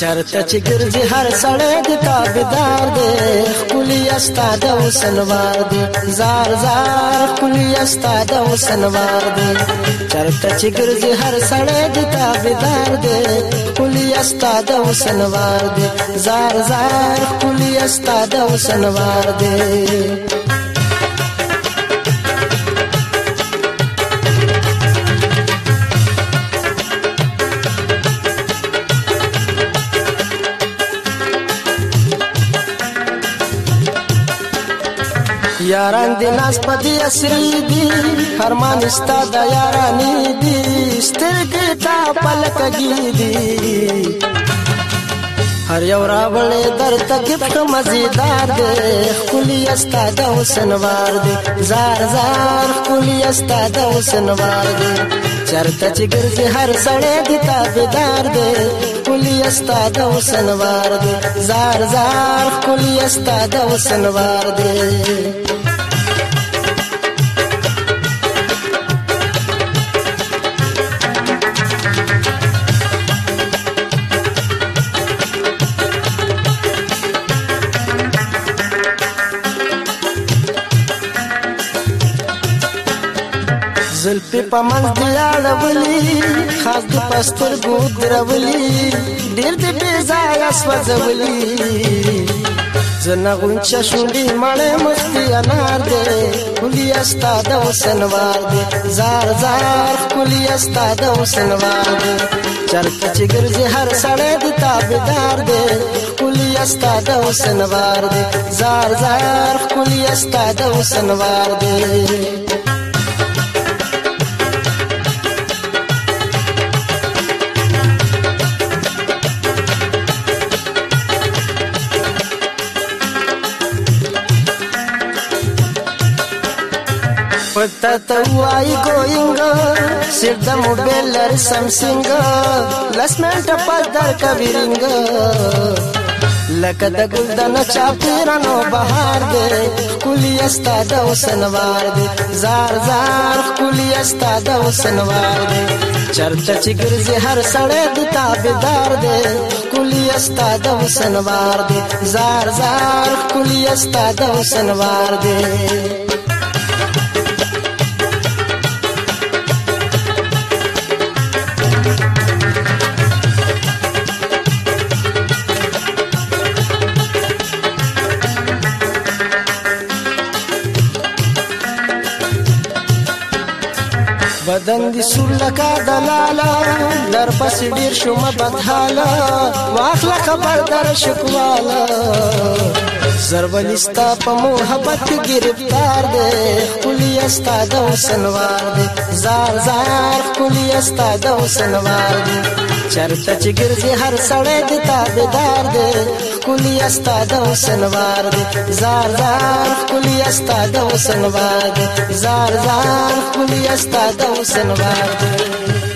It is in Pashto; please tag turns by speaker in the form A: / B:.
A: چرته چې ګرځي هر سړی د تابعدار دی خولي استاد او سلوار دی زار زار خولي استاد او سلوار دی چرته چې ګرځي هر سړی د تابعدار دی خولي استاد او سلوار دی زار زار خولي استاد او سلوار دی یاران دې ناز په دې اسري دي فرمان استا د یارانې دي سترګې تا پلکګي دي هر یو راولې در تکف مزیدار دې خولي استا د حسن وار دې زار زار خولي استا د حسن وار دې چرته چې ګرځي هر سړی دې تابعدار دې خلی استا د وسنوار دی زار زار خلی استا د وسنوار دی زلپی په منځ دی اړولي خاص د پستر ګو درولي ډېر دې بيزار سوځولي زنا غونچ شونډي مړې مستی انار دې کلی استاد وسنوار دې زار زار کلی استاد وسنوار دې چرک چې ګرځي هر سړې دې تابدار دې کلی استاد وسنوار دې زار زار کلی استاد وسنوار دې Tatawai goingo, sirdamu beller samsingo, lasmenta padar kaviringo. लकद गुलदन चापीरनो बहार दे कुलियस्ता दौसनवार दे जार जार कुलियस्ता दौसनवार दे चर्चा चिगिरजे हर सड़े दुता बेदार दे कुलियस्ता दौसनवार दे जार जार कुलियस्ता दौसनवार दे بدن دي سور لکا دلالا در پس ډیر شو مبدحالا واخلا خبر در شکوالا زربنستا په محبت گرفتار دے خلی استا د وسنوار دے زار زار خلی استا د وسنوار دے چرته چې ګرځي هر سړی د تابعدار دے خولي استاد وسنوار دي زار زار خولي استاد وسنوار دي زار زار خولي استاد وسنوار دي